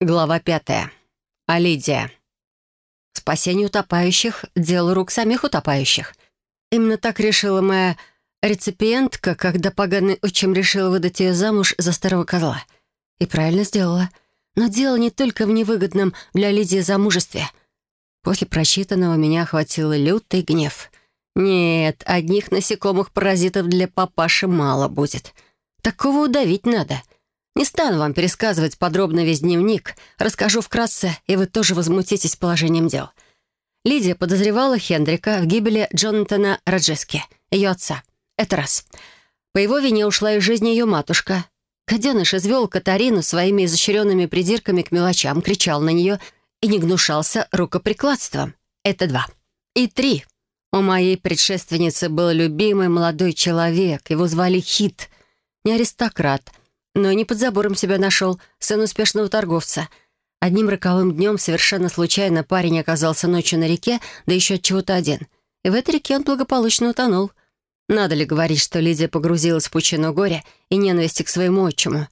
Глава пятая. Алидия. Спасение утопающих — дело рук самих утопающих. Именно так решила моя реципиентка, когда поганый отчим решила выдать ее замуж за старого козла. И правильно сделала. Но дело не только в невыгодном для Лидии замужестве. После прочитанного меня охватил лютый гнев. Нет, одних насекомых-паразитов для папаши мало будет. Такого удавить надо — не стану вам пересказывать подробно весь дневник, расскажу вкратце, и вы тоже возмутитесь положением дел. Лидия подозревала Хендрика в гибели Джонатана Раджески, ее отца. Это раз. По его вине ушла из жизни ее матушка. Гаденыш извел Катарину своими изощренными придирками к мелочам, кричал на нее и не гнушался рукоприкладством. Это два. И три. У моей предшественницы был любимый молодой человек. Его звали Хит. Не аристократ — но и не под забором себя нашел, сын успешного торговца. Одним роковым днем совершенно случайно парень оказался ночью на реке, да еще от чего-то один. И в этой реке он благополучно утонул. Надо ли говорить, что Лидия погрузилась в пучину горя и ненависти к своему отчиму?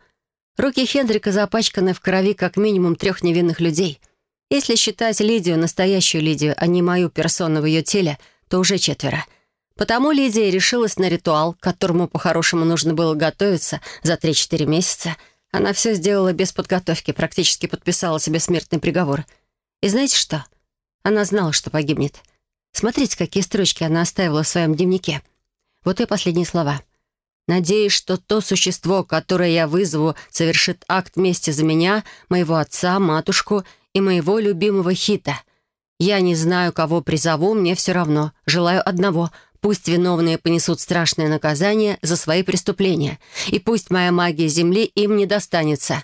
Руки Хендрика запачканы в крови как минимум трех невинных людей. Если считать Лидию настоящую Лидию, а не мою персону в ее теле, то уже четверо — Потому Лидия решилась на ритуал, к которому по-хорошему нужно было готовиться за 3-4 месяца. Она все сделала без подготовки, практически подписала себе смертный приговор. И знаете что? Она знала, что погибнет. Смотрите, какие строчки она оставила в своем дневнике. Вот и последние слова. «Надеюсь, что то существо, которое я вызову, совершит акт мести за меня, моего отца, матушку и моего любимого Хита. Я не знаю, кого призову, мне все равно. Желаю одного — Пусть виновные понесут страшное наказание за свои преступления, и пусть моя магия Земли им не достанется.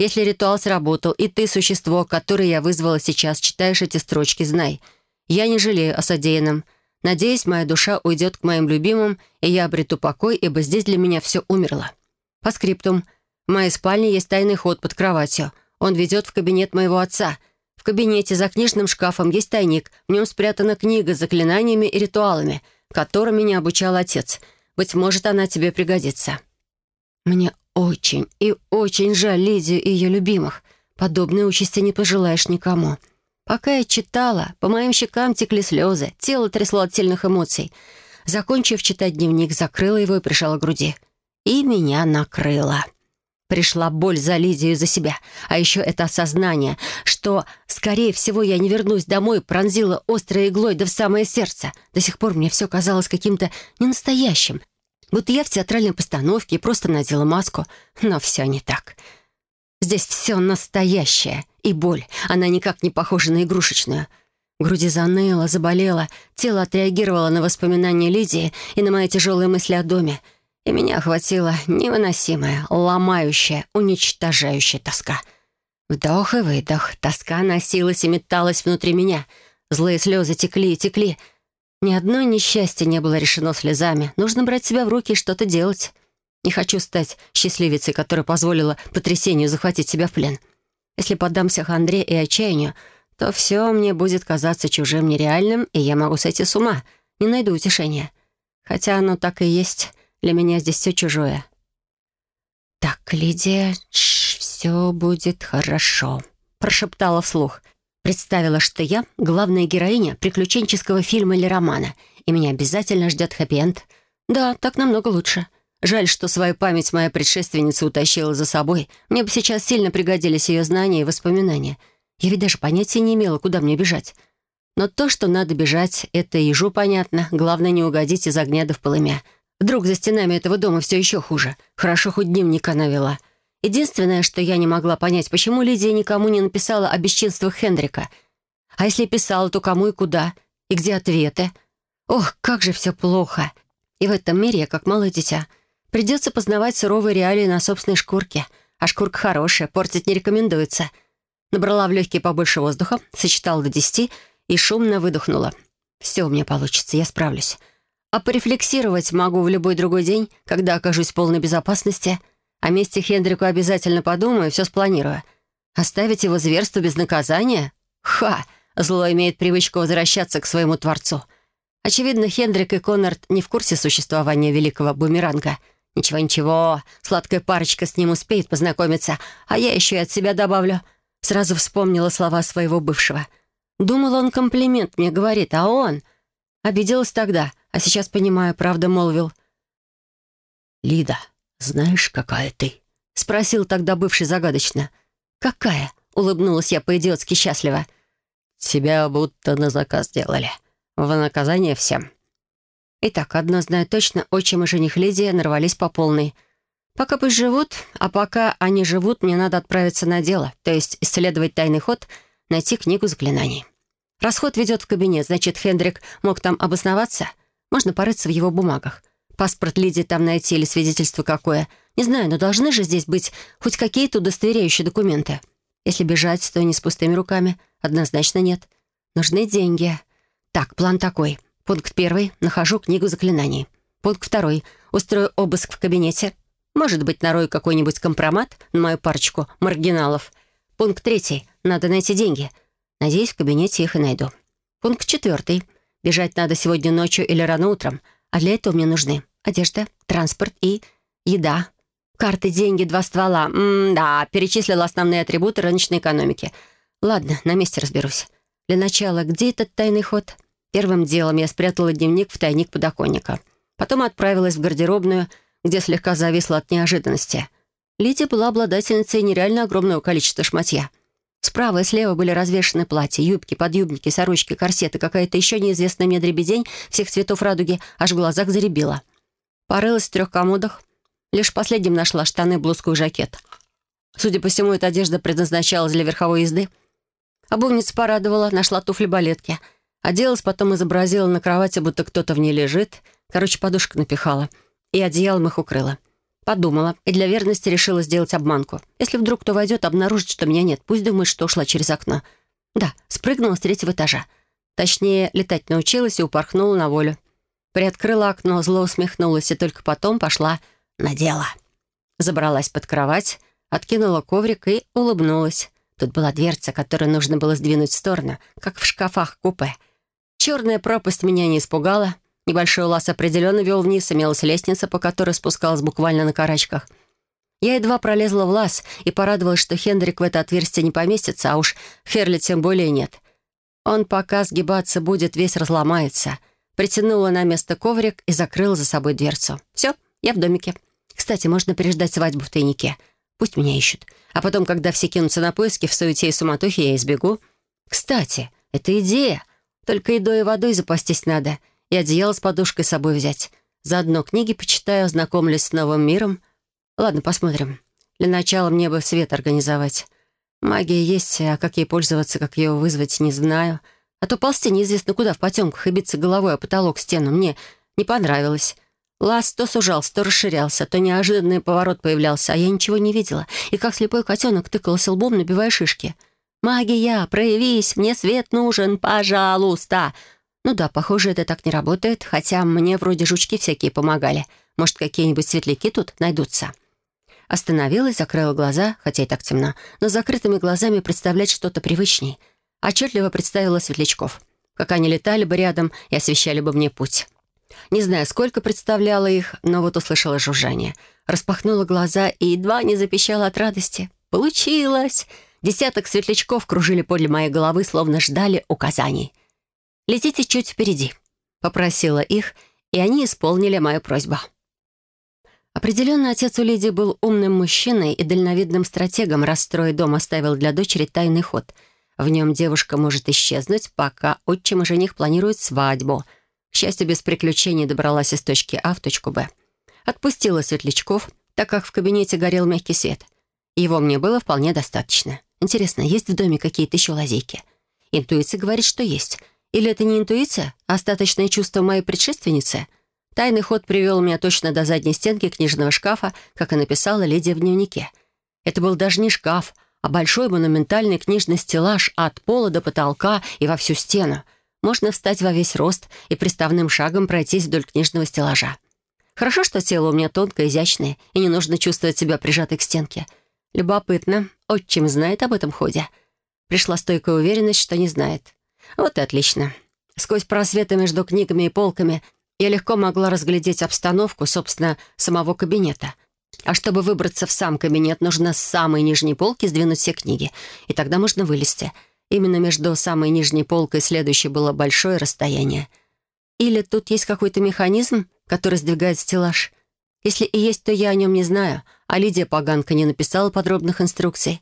Если ритуал сработал, и ты, существо, которое я вызвала сейчас, читаешь эти строчки, знай. Я не жалею о содеянном. Надеюсь, моя душа уйдет к моим любимым, и я обрету покой, ибо здесь для меня все умерло. По скриптум. В моей спальне есть тайный ход под кроватью. Он ведет в кабинет моего отца. В кабинете за книжным шкафом есть тайник. В нем спрятана книга с заклинаниями и ритуалами — которым меня обучал отец. Быть может, она тебе пригодится». Мне очень и очень жаль Лидию и ее любимых. Подобной участи не пожелаешь никому. Пока я читала, по моим щекам текли слезы, тело трясло от сильных эмоций. Закончив читать дневник, закрыла его и прижала к груди. И меня накрыло. Пришла боль за Лидию и за себя. А еще это осознание, что, скорее всего, я не вернусь домой, пронзила острой иглой да в самое сердце. До сих пор мне все казалось каким-то ненастоящим. Будто я в театральной постановке и просто надела маску. Но все не так. Здесь все настоящее. И боль. Она никак не похожа на игрушечную. Груди заныло, заболело. Тело отреагировало на воспоминания Лидии и на мои тяжелые мысли о доме — и меня охватила невыносимая, ломающая, уничтожающая тоска. Вдох и выдох. Тоска носилась и металась внутри меня. Злые слезы текли и текли. Ни одно несчастье не было решено слезами. Нужно брать себя в руки и что-то делать. Не хочу стать счастливицей, которая позволила потрясению захватить себя в плен. Если поддамся хандре и отчаянию, то все мне будет казаться чужим, нереальным, и я могу сойти с ума. Не найду утешения. Хотя оно так и есть. Для меня здесь все чужое. «Так, Лидия, все будет хорошо», — прошептала вслух. Представила, что я — главная героиня приключенческого фильма или романа, и меня обязательно ждет хэппи-энд. Да, так намного лучше. Жаль, что свою память моя предшественница утащила за собой. Мне бы сейчас сильно пригодились ее знания и воспоминания. Я ведь даже понятия не имела, куда мне бежать. Но то, что надо бежать, это ежу понятно. Главное, не угодить из огня до в полымя. Вдруг за стенами этого дома все еще хуже. Хорошо, хоть дневник она вела. Единственное, что я не могла понять, почему Лидия никому не написала о бесчинствах Хендрика. А если писала, то кому и куда? И где ответы? Ох, как же все плохо. И в этом мире я как малое дитя. Придется познавать суровые реалии на собственной шкурке. А шкурка хорошая, портить не рекомендуется. Набрала в легкие побольше воздуха, сочетала до десяти и шумно выдохнула. «Все у меня получится, я справлюсь». А порефлексировать могу в любой другой день, когда окажусь в полной безопасности. О месте Хендрику обязательно подумаю, все спланирую. Оставить его зверство без наказания? Ха! Зло имеет привычку возвращаться к своему творцу. Очевидно, Хендрик и Коннорд не в курсе существования великого бумеранга. Ничего-ничего, сладкая парочка с ним успеет познакомиться, а я еще и от себя добавлю. Сразу вспомнила слова своего бывшего. Думала, он комплимент мне говорит, а он... Обиделась тогда, а сейчас понимаю, правда молвил. «Лида, знаешь, какая ты?» — спросил тогда бывший загадочно. «Какая?» — улыбнулась я по-идиотски счастливо. «Тебя будто на заказ делали. В наказание всем». Итак, одно знаю точно, отчим и жених Лидия нарвались по полной. Пока пусть живут, а пока они живут, мне надо отправиться на дело, то есть исследовать тайный ход, найти книгу заклинаний. Расход ведет в кабинет, значит, Хендрик мог там обосноваться. Можно порыться в его бумагах. Паспорт Лидии там найти или свидетельство какое. Не знаю, но должны же здесь быть хоть какие-то удостоверяющие документы. Если бежать, то не с пустыми руками. Однозначно нет. Нужны деньги. Так, план такой. Пункт первый. Нахожу книгу заклинаний. Пункт второй. Устрою обыск в кабинете. Может быть, нарою какой-нибудь компромат на мою парочку маргиналов. Пункт третий. Надо найти деньги — Надеюсь, в кабинете их и найду. Пункт четвертый. Бежать надо сегодня ночью или рано утром, а для этого мне нужны одежда, транспорт и еда. Карты, деньги, два ствола. М-да, перечислила основные атрибуты рыночной экономики. Ладно, на месте разберусь. Для начала, где этот тайный ход? Первым делом я спрятала дневник в тайник подоконника. Потом отправилась в гардеробную, где слегка зависла от неожиданности. Лидия была обладательницей нереально огромного количества шматья — Справа и слева были развешаны платья, юбки, подъюбники, сорочки, корсеты, какая-то еще неизвестная мне дребедень всех цветов радуги, аж в глазах заребила. Порылась в трех комодах. Лишь последним нашла штаны, блузку и жакет. Судя по всему, эта одежда предназначалась для верховой езды. Обувница порадовала, нашла туфли-балетки. Оделась, потом изобразила на кровати, будто кто-то в ней лежит. Короче, подушка напихала. И одеялом их укрыла. Подумала и для верности решила сделать обманку. Если вдруг кто войдет, обнаружит, что меня нет, пусть думает, что ушла через окно. Да, спрыгнула с третьего этажа. Точнее, летать научилась и упорхнула на волю. Приоткрыла окно, зло усмехнулась и только потом пошла на дело. Забралась под кровать, откинула коврик и улыбнулась. Тут была дверца, которую нужно было сдвинуть в сторону, как в шкафах купе. Черная пропасть меня не испугала — Небольшой лаз определенно вел вниз, имелась лестница, по которой спускалась буквально на карачках. Я едва пролезла в лаз и порадовалась, что Хендрик в это отверстие не поместится, а уж Ферли тем более нет. Он пока сгибаться будет, весь разломается. Притянула на место коврик и закрыла за собой дверцу. Все, я в домике. Кстати, можно переждать свадьбу в тайнике. Пусть меня ищут. А потом, когда все кинутся на поиски, в суете и суматохе я избегу. Кстати, это идея. Только едой и водой запастись надо — и одеяло с подушкой с собой взять. Заодно книги почитаю, знакомлюсь с новым миром. Ладно, посмотрим. Для начала мне бы свет организовать. Магия есть, а как ей пользоваться, как ее вызвать, не знаю. А то ползти неизвестно куда в потемках и биться головой о потолок, стену мне не понравилось. Лаз то сужался, то расширялся, то неожиданный поворот появлялся, а я ничего не видела. И как слепой котенок тыкался лбом, набивая шишки. «Магия, проявись, мне свет нужен, пожалуйста!» Ну да, похоже, это так не работает, хотя мне вроде жучки всякие помогали. Может, какие-нибудь светляки тут найдутся. Остановилась, закрыла глаза, хотя и так темно, но с закрытыми глазами представлять что-то привычней. Отчетливо представила светлячков. Как они летали бы рядом и освещали бы мне путь. Не знаю, сколько представляла их, но вот услышала жужжание. Распахнула глаза и едва не запищала от радости. Получилось! Десяток светлячков кружили подле моей головы, словно ждали указаний. «Летите чуть впереди», — попросила их, и они исполнили мою просьбу. Определенно, отец у Лидии был умным мужчиной и дальновидным стратегом, расстроя дом оставил для дочери тайный ход. В нем девушка может исчезнуть, пока отчим и жених планируют свадьбу. К счастью, без приключений добралась из точки А в точку Б. Отпустила светлячков, так как в кабинете горел мягкий свет. Его мне было вполне достаточно. Интересно, есть в доме какие-то еще лазейки? Интуиция говорит, что есть — или это не интуиция, а остаточное чувство моей предшественницы? Тайный ход привел меня точно до задней стенки книжного шкафа, как и написала Лидия в дневнике. Это был даже не шкаф, а большой монументальный книжный стеллаж от пола до потолка и во всю стену. Можно встать во весь рост и приставным шагом пройтись вдоль книжного стеллажа. Хорошо, что тело у меня тонкое, изящное, и не нужно чувствовать себя прижатой к стенке. Любопытно, отчим знает об этом ходе. Пришла стойкая уверенность, что не знает. Вот и отлично. Сквозь просветы между книгами и полками я легко могла разглядеть обстановку, собственно, самого кабинета. А чтобы выбраться в сам кабинет, нужно с самой нижней полки сдвинуть все книги, и тогда можно вылезти. Именно между самой нижней полкой и следующей было большое расстояние. Или тут есть какой-то механизм, который сдвигает стеллаж. Если и есть, то я о нем не знаю, а Лидия Поганка не написала подробных инструкций.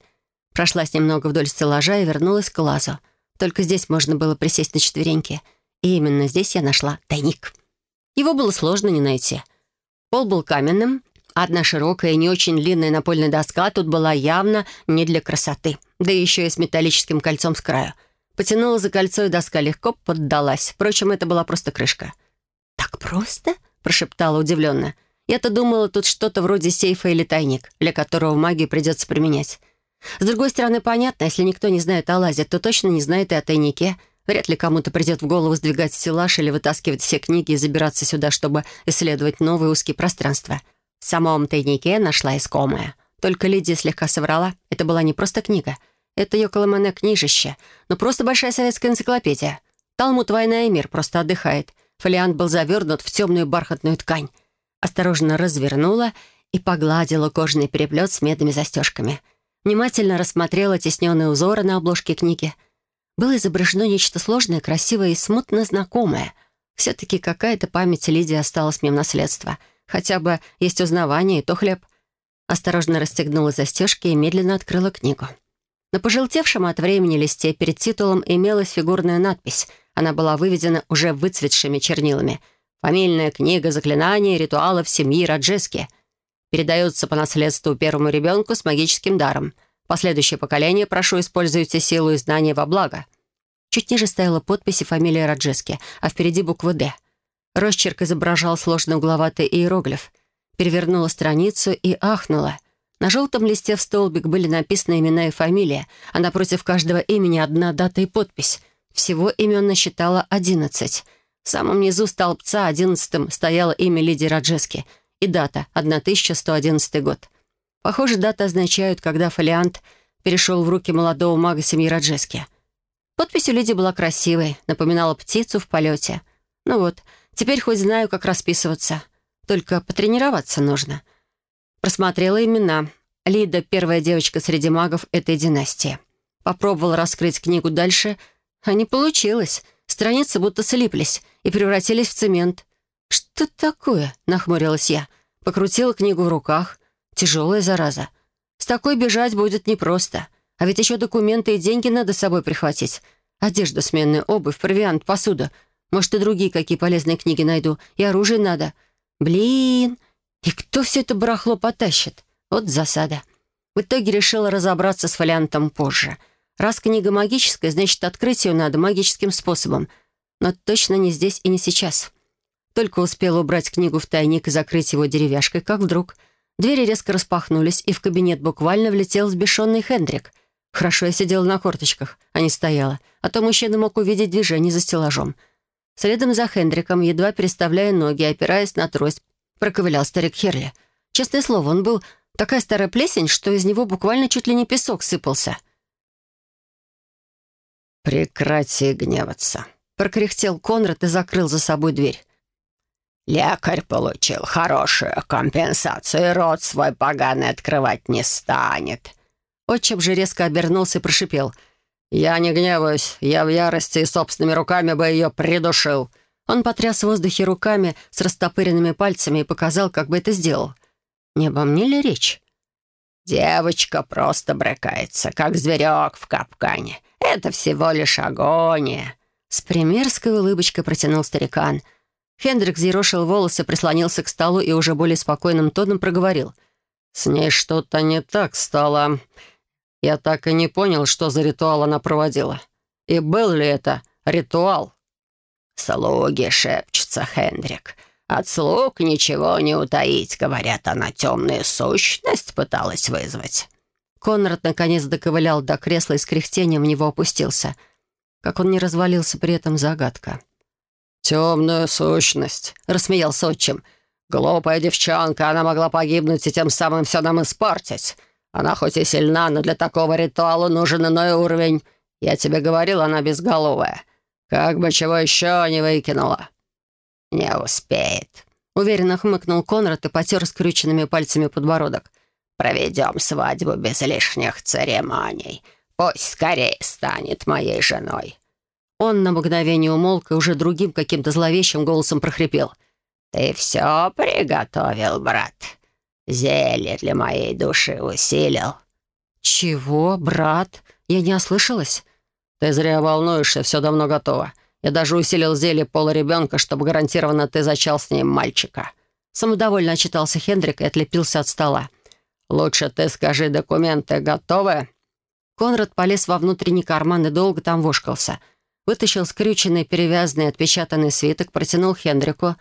Прошлась немного вдоль стеллажа и вернулась к лазу. Только здесь можно было присесть на четвереньки. И именно здесь я нашла тайник. Его было сложно не найти. Пол был каменным, Одна широкая и не очень длинная напольная доска тут была явно не для красоты, да еще и с металлическим кольцом с краю. Потянула за кольцо, и доска легко поддалась. Впрочем, это была просто крышка. «Так просто?» — прошептала удивленно. «Я-то думала, тут что-то вроде сейфа или тайник, для которого магию придется применять. С другой стороны, понятно, если никто не знает о лазе, то точно не знает и о тайнике. Вряд ли кому-то придет в голову сдвигать стеллаж или вытаскивать все книги и забираться сюда, чтобы исследовать новые узкие пространства». В самом тайнике нашла искомое. Только Лидия слегка соврала. Это была не просто книга. Это ее Коломане книжище. Но просто большая советская энциклопедия. Талмуд «Война и мир» просто отдыхает. Фолиант был завернут в темную бархатную ткань. Осторожно развернула и погладила кожаный переплет с медными застежками. Внимательно рассмотрела тесненные узоры на обложке книги. Было изображено нечто сложное, красивое и смутно знакомое. Все-таки какая-то память Лидии осталась мне в наследство — Хотя бы есть узнавание, и то хлеб. Осторожно расстегнула застежки и медленно открыла книгу. На пожелтевшем от времени листе перед титулом имелась фигурная надпись. Она была выведена уже выцветшими чернилами. «Фамильная книга заклинаний ритуалов семьи Раджески. Передается по наследству первому ребенку с магическим даром. Последующее поколение прошу используйте силу и знания во благо». Чуть ниже стояла подпись и фамилия Раджески, а впереди буква «Д». Росчерк изображал сложный угловатый иероглиф. Перевернула страницу и ахнула. На желтом листе в столбик были написаны имена и фамилия, а напротив каждого имени одна дата и подпись. Всего имен насчитала одиннадцать. В самом низу столбца одиннадцатым стояло имя Лидии Раджески и дата — 1111 год. Похоже, даты означают, когда фолиант перешел в руки молодого мага семьи Раджески. Подпись у Лидии была красивой, напоминала птицу в полете. Ну вот, Теперь хоть знаю, как расписываться. Только потренироваться нужно. Просмотрела имена. Лида — первая девочка среди магов этой династии. Попробовала раскрыть книгу дальше, а не получилось. Страницы будто слиплись и превратились в цемент. «Что такое?» — нахмурилась я. Покрутила книгу в руках. Тяжелая зараза. С такой бежать будет непросто. А ведь еще документы и деньги надо с собой прихватить. Одежда сменная, обувь, провиант, посуда — может, и другие какие полезные книги найду. И оружие надо. Блин, и кто все это барахло потащит? Вот засада. В итоге решила разобраться с фолиантом позже. Раз книга магическая, значит, открыть ее надо магическим способом. Но точно не здесь и не сейчас. Только успела убрать книгу в тайник и закрыть его деревяшкой, как вдруг двери резко распахнулись, и в кабинет буквально влетел сбешенный Хендрик. Хорошо я сидела на корточках, а не стояла, а то мужчина мог увидеть движение за стеллажом — Следом за Хендриком, едва переставляя ноги, опираясь на трость, проковылял старик Херли. Честное слово, он был такая старая плесень, что из него буквально чуть ли не песок сыпался. «Прекрати гневаться», — прокряхтел Конрад и закрыл за собой дверь. «Лекарь получил хорошую компенсацию, и рот свой поганый открывать не станет». Отчим же резко обернулся и прошипел — «Я не гневаюсь. Я в ярости и собственными руками бы ее придушил». Он потряс в воздухе руками с растопыренными пальцами и показал, как бы это сделал. Не обо мне ли речь? «Девочка просто брыкается, как зверек в капкане. Это всего лишь агония». С примерской улыбочкой протянул старикан. Хендрик зерошил волосы, прислонился к столу и уже более спокойным тоном проговорил. «С ней что-то не так стало. Я так и не понял, что за ритуал она проводила. И был ли это ритуал? «Слуги шепчутся, Хендрик. От слуг ничего не утаить, говорят, она темную сущность пыталась вызвать». Конрад наконец доковылял до кресла и с кряхтением в него опустился. Как он не развалился при этом, загадка. «Темную сущность», — рассмеялся отчим. «Глупая девчонка, она могла погибнуть и тем самым все нам испортить. Она хоть и сильна, но для такого ритуала нужен иной уровень. Я тебе говорил, она безголовая. Как бы чего еще не выкинула». «Не успеет», Уверенно хмыкнул Конрад и потер скрюченными пальцами подбородок. «Проведем свадьбу без лишних церемоний. Пусть скорее станет моей женой». Он на мгновение умолк и уже другим каким-то зловещим голосом прохрипел. «Ты все приготовил, брат? Зелье для моей души усилил?» «Чего, брат? Я не ослышалась?» «Ты зря волнуешься, все давно готово. Я даже усилил зелье пола ребенка, чтобы гарантированно ты зачал с ним мальчика». Самодовольно отчитался Хендрик и отлепился от стола. «Лучше ты скажи, документы готовы?» Конрад полез во внутренний карман и долго там вошкался. Вытащил скрюченный, перевязанный, отпечатанный свиток, протянул Хендрику.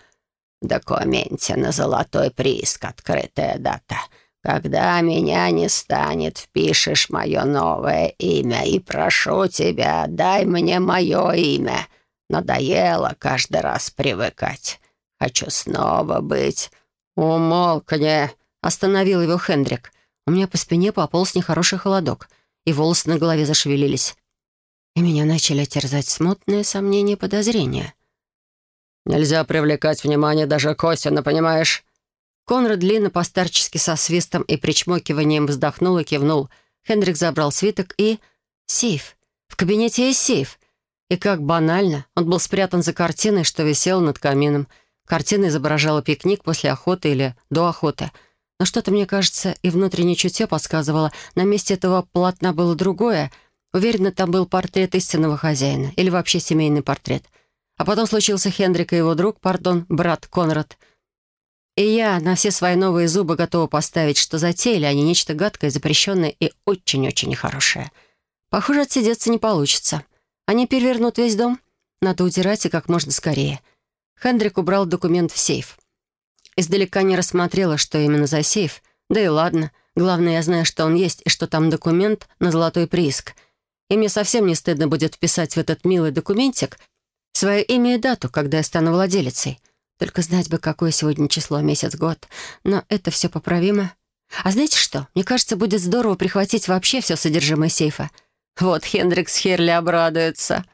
«В документе на золотой прииск открытая дата. Когда меня не станет, впишешь мое новое имя и прошу тебя, дай мне мое имя. Надоело каждый раз привыкать. Хочу снова быть...» «Умолкни!» — остановил его Хендрик. У меня по спине пополз нехороший холодок, и волосы на голове зашевелились. И меня начали терзать смутные сомнения и подозрения. «Нельзя привлекать внимание даже косвенно, понимаешь?» Конрад длинно постарчески со свистом и причмокиванием вздохнул и кивнул. Хендрик забрал свиток и... Сейф. В кабинете есть сейф. И как банально, он был спрятан за картиной, что висела над камином. Картина изображала пикник после охоты или до охоты. Но что-то, мне кажется, и внутреннее чутье подсказывало, на месте этого полотна было другое. Уверенно, там был портрет истинного хозяина. Или вообще семейный портрет. А потом случился Хендрик и его друг, пардон, брат Конрад. И я на все свои новые зубы готова поставить, что затеяли они нечто гадкое, запрещенное и очень-очень нехорошее. Похоже, отсидеться не получится. Они перевернут весь дом. Надо утирать и как можно скорее. Хендрик убрал документ в сейф. Издалека не рассмотрела, что именно за сейф. Да и ладно. Главное, я знаю, что он есть и что там документ на золотой прииск. И мне совсем не стыдно будет вписать в этот милый документик свое имя и дату, когда я стану владелицей. Только знать бы, какое сегодня число, месяц, год. Но это все поправимо. А знаете что? Мне кажется, будет здорово прихватить вообще все содержимое сейфа. Вот Хендрикс Херли обрадуется.